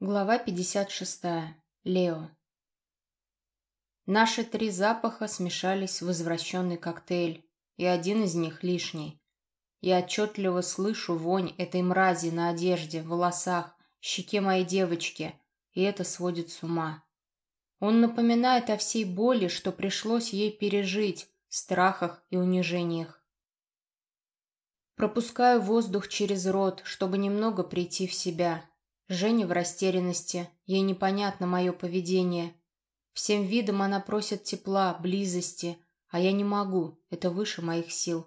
Глава 56. Лео. Наши три запаха смешались в возвращенный коктейль, и один из них лишний. Я отчетливо слышу вонь этой мрази на одежде, волосах, щеке моей девочки, и это сводит с ума. Он напоминает о всей боли, что пришлось ей пережить, страхах и унижениях. Пропускаю воздух через рот, чтобы немного прийти в себя, Женя в растерянности, ей непонятно мое поведение. Всем видом она просит тепла, близости, а я не могу, это выше моих сил.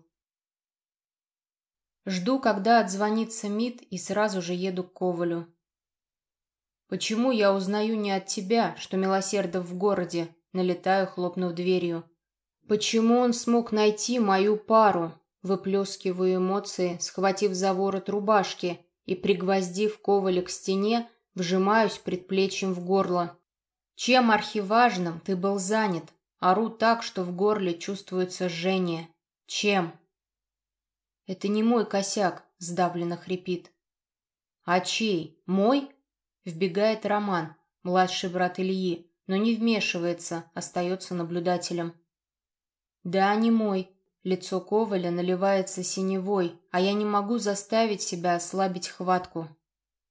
Жду, когда отзвонится МИД, и сразу же еду к Ковалю. «Почему я узнаю не от тебя, что Милосердов в городе?» Налетаю, хлопнув дверью. «Почему он смог найти мою пару?» Выплескиваю эмоции, схватив за ворот рубашки и, пригвоздив коваля к стене, вжимаюсь предплечьем в горло. Чем архиважным ты был занят? Ору так, что в горле чувствуется жжение. Чем? Это не мой косяк, сдавленно хрипит. А чей? Мой? Вбегает Роман, младший брат Ильи, но не вмешивается, остается наблюдателем. Да, не мой, Лицо Коваля наливается синевой, а я не могу заставить себя ослабить хватку.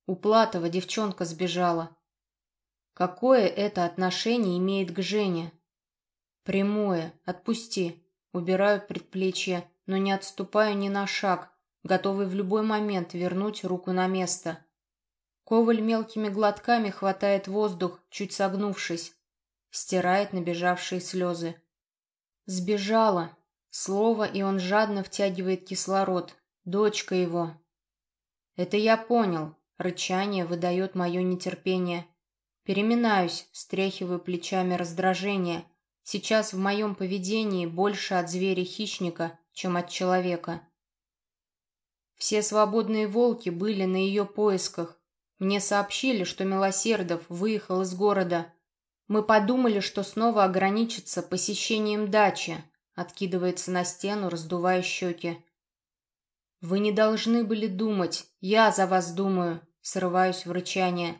У Платова девчонка сбежала. Какое это отношение имеет к Жене? Прямое. Отпусти. Убираю предплечье, но не отступаю ни на шаг, готовый в любой момент вернуть руку на место. Коваль мелкими глотками хватает воздух, чуть согнувшись. Стирает набежавшие слезы. Сбежала, Слово, и он жадно втягивает кислород. Дочка его. Это я понял. Рычание выдает мое нетерпение. Переминаюсь, встряхиваю плечами раздражение. Сейчас в моем поведении больше от зверя-хищника, чем от человека. Все свободные волки были на ее поисках. Мне сообщили, что Милосердов выехал из города. Мы подумали, что снова ограничится посещением дачи, Откидывается на стену, раздувая щеки. «Вы не должны были думать. Я за вас думаю», — срываюсь в рычание.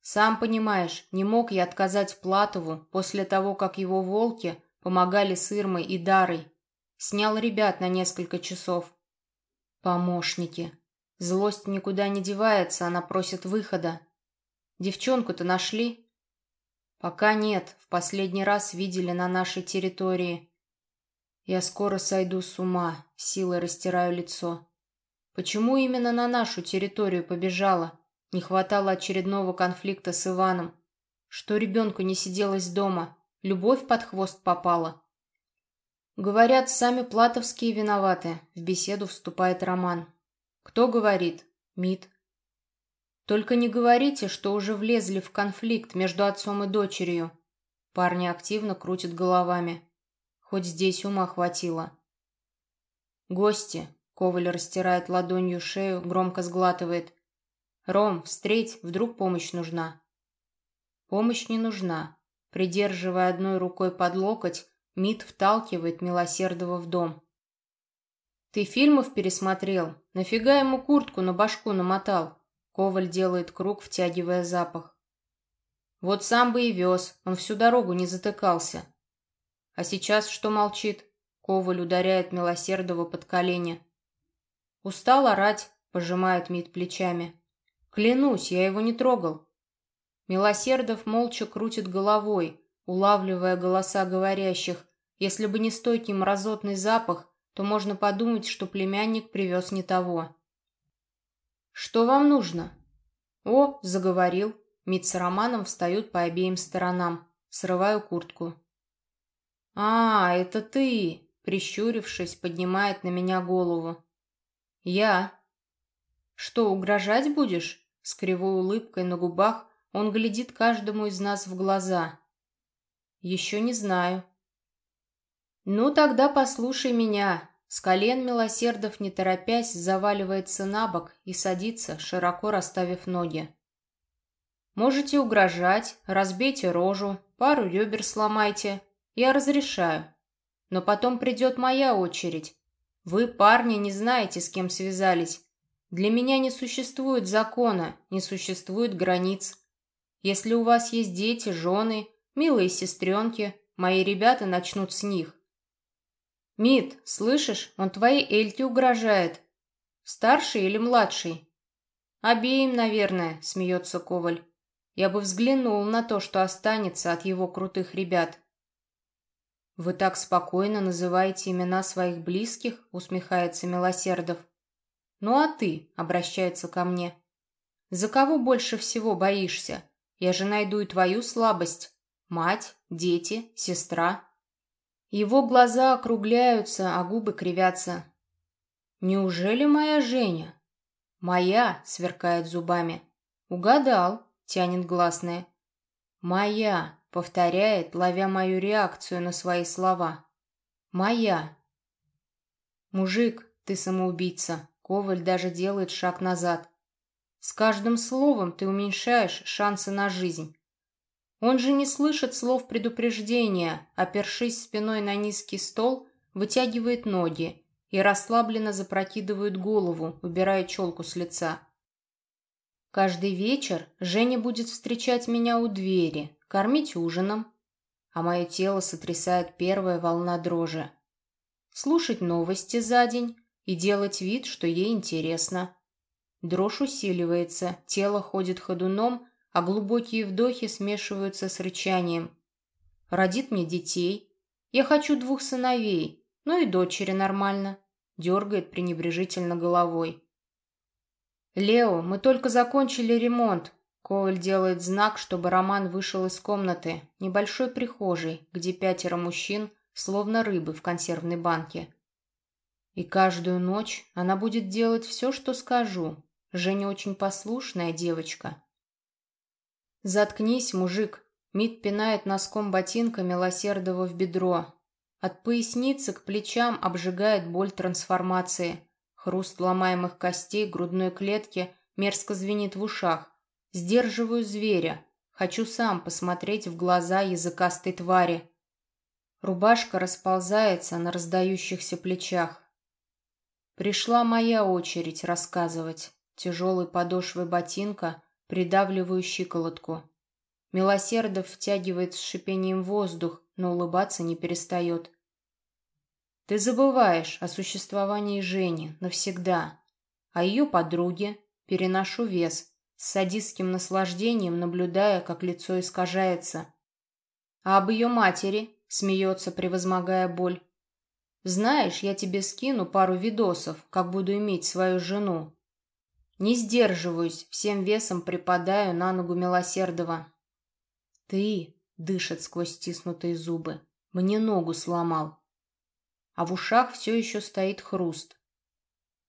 «Сам понимаешь, не мог я отказать Платову после того, как его волки помогали с Ирмой и Дарой. Снял ребят на несколько часов. Помощники. Злость никуда не девается, она просит выхода. Девчонку-то нашли?» «Пока нет, в последний раз видели на нашей территории. Я скоро сойду с ума, силой растираю лицо. Почему именно на нашу территорию побежала? Не хватало очередного конфликта с Иваном. Что ребенку не сиделось дома? Любовь под хвост попала? Говорят, сами платовские виноваты. В беседу вступает Роман. Кто говорит? Мид. Только не говорите, что уже влезли в конфликт между отцом и дочерью. Парни активно крутят головами. Хоть здесь ума хватило. «Гости!» — Коваль растирает ладонью шею, громко сглатывает. «Ром, встреть, вдруг помощь нужна». Помощь не нужна. Придерживая одной рукой под локоть, Мит вталкивает Милосердова в дом. «Ты фильмов пересмотрел? Нафига ему куртку на башку намотал?» Коваль делает круг, втягивая запах. «Вот сам бы и вез, он всю дорогу не затыкался. А сейчас что молчит? Коваль ударяет Милосердова под колени. Устал орать, пожимает Мит плечами. Клянусь, я его не трогал. Милосердов молча крутит головой, улавливая голоса говорящих. Если бы не стойкий мразотный запах, то можно подумать, что племянник привез не того. «Что вам нужно?» «О, заговорил». Мит с Романом встают по обеим сторонам. Срываю куртку. «А, это ты!» — прищурившись, поднимает на меня голову. «Я». «Что, угрожать будешь?» С кривой улыбкой на губах он глядит каждому из нас в глаза. «Еще не знаю». «Ну, тогда послушай меня». С колен Милосердов, не торопясь, заваливается на бок и садится, широко расставив ноги. «Можете угрожать, разбейте рожу, пару ребер сломайте, я разрешаю. Но потом придет моя очередь. Вы, парни, не знаете, с кем связались. Для меня не существует закона, не существует границ. Если у вас есть дети, жены, милые сестренки, мои ребята начнут с них. Мит, слышишь, он твоей Эльке угрожает. Старший или младший? Обеим, наверное, смеется Коваль. Я бы взглянул на то, что останется от его крутых ребят. «Вы так спокойно называете имена своих близких?» — усмехается Милосердов. «Ну а ты?» — обращается ко мне. «За кого больше всего боишься? Я же найду и твою слабость. Мать, дети, сестра». Его глаза округляются, а губы кривятся. «Неужели моя Женя?» «Моя», — сверкает зубами. «Угадал», — тянет гласное. «Моя», — повторяет, ловя мою реакцию на свои слова. «Моя». «Мужик, ты самоубийца», — Коваль даже делает шаг назад. «С каждым словом ты уменьшаешь шансы на жизнь». Он же не слышит слов предупреждения, опершись спиной на низкий стол, вытягивает ноги и расслабленно запрокидывает голову, убирая челку с лица. Каждый вечер Женя будет встречать меня у двери, кормить ужином, а мое тело сотрясает первая волна дрожи. Слушать новости за день и делать вид, что ей интересно. Дрожь усиливается, тело ходит ходуном, а глубокие вдохи смешиваются с рычанием. Родит мне детей. Я хочу двух сыновей, ну и дочери нормально. Дергает пренебрежительно головой. «Лео, мы только закончили ремонт». Коэль делает знак, чтобы Роман вышел из комнаты, небольшой прихожей, где пятеро мужчин, словно рыбы в консервной банке. И каждую ночь она будет делать все, что скажу. Женя очень послушная девочка. «Заткнись, мужик!» Мит пинает носком ботинка Милосердова в бедро, от поясницы к плечам обжигает боль трансформации. Хруст ломаемых костей грудной клетки мерзко звенит в ушах. Сдерживаю зверя. Хочу сам посмотреть в глаза языкастой твари. Рубашка расползается на раздающихся плечах. Пришла моя очередь рассказывать. Тяжелой подошвой ботинка придавливаю щиколотку. Милосердов втягивает с шипением воздух, но улыбаться не перестает. Ты забываешь о существовании Жени навсегда, о ее подруге, переношу вес, с садистским наслаждением наблюдая, как лицо искажается. А об ее матери, смеется, превозмогая боль. Знаешь, я тебе скину пару видосов, как буду иметь свою жену. Не сдерживаюсь, всем весом припадаю на ногу Милосердова. Ты, дышит сквозь стиснутые зубы, мне ногу сломал а в ушах все еще стоит хруст.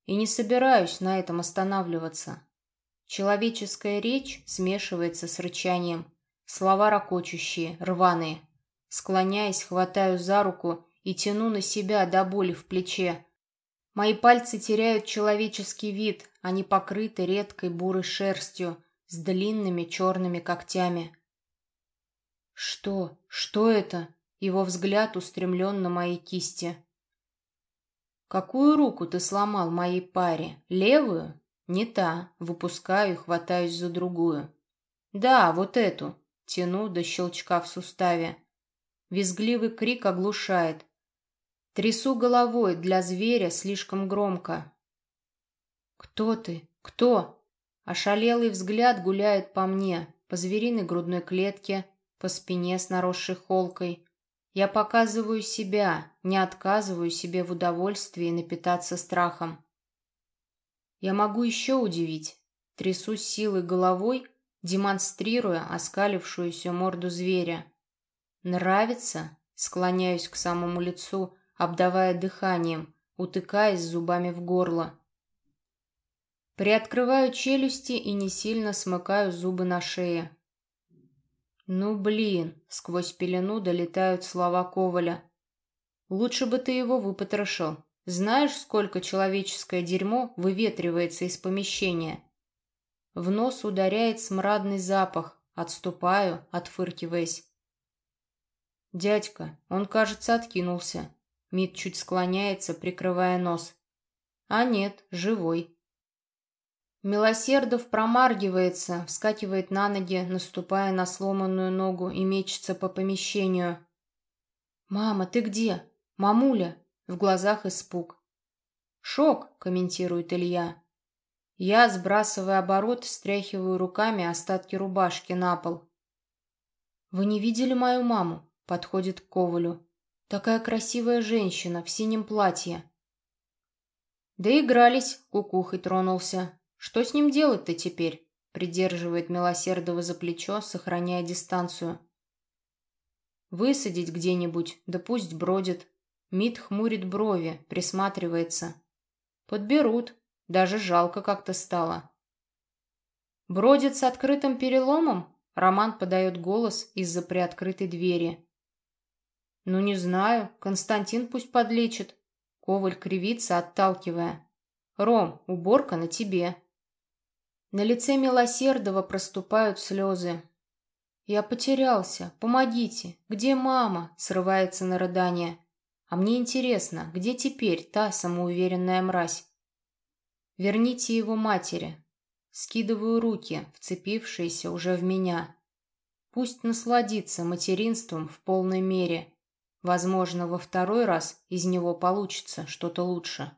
И не собираюсь на этом останавливаться. Человеческая речь смешивается с рычанием. Слова ракочущие, рваные. Склоняясь, хватаю за руку и тяну на себя до боли в плече. Мои пальцы теряют человеческий вид, они покрыты редкой бурой шерстью с длинными черными когтями. «Что? Что это?» Его взгляд устремлен на мои кисти. «Какую руку ты сломал моей паре? Левую?» «Не та. Выпускаю и хватаюсь за другую». «Да, вот эту». Тяну до щелчка в суставе. Визгливый крик оглушает. Трясу головой для зверя слишком громко. «Кто ты? Кто?» Ошалелый взгляд гуляет по мне, по звериной грудной клетке, по спине с наросшей холкой. Я показываю себя, не отказываю себе в удовольствии напитаться страхом. Я могу еще удивить. Трясусь силой головой, демонстрируя оскалившуюся морду зверя. Нравится? Склоняюсь к самому лицу, обдавая дыханием, утыкаясь зубами в горло. Приоткрываю челюсти и не сильно смыкаю зубы на шее. «Ну, блин!» — сквозь пелену долетают слова Коваля. «Лучше бы ты его выпотрошил. Знаешь, сколько человеческое дерьмо выветривается из помещения?» В нос ударяет смрадный запах. Отступаю, отфыркиваясь. «Дядька, он, кажется, откинулся». Мит чуть склоняется, прикрывая нос. «А нет, живой». Милосердов промаргивается, вскакивает на ноги, наступая на сломанную ногу и мечется по помещению. «Мама, ты где? Мамуля?» В глазах испуг. «Шок», — комментирует Илья. Я, сбрасывая оборот, стряхиваю руками остатки рубашки на пол. «Вы не видели мою маму?» — подходит к Ковалю. «Такая красивая женщина в синем платье». «Доигрались», — кукухой тронулся. «Что с ним делать-то теперь?» — придерживает Милосердова за плечо, сохраняя дистанцию. «Высадить где-нибудь, да пусть бродит». Мит хмурит брови, присматривается. «Подберут. Даже жалко как-то стало». «Бродит с открытым переломом?» Роман подает голос из-за приоткрытой двери. «Ну, не знаю. Константин пусть подлечит». Коваль кривится, отталкивая. «Ром, уборка на тебе». На лице Милосердова проступают слезы. «Я потерялся. Помогите. Где мама?» Срывается на рыдание. «А мне интересно, где теперь та самоуверенная мразь?» «Верните его матери». Скидываю руки, вцепившиеся уже в меня. Пусть насладится материнством в полной мере. Возможно, во второй раз из него получится что-то лучше.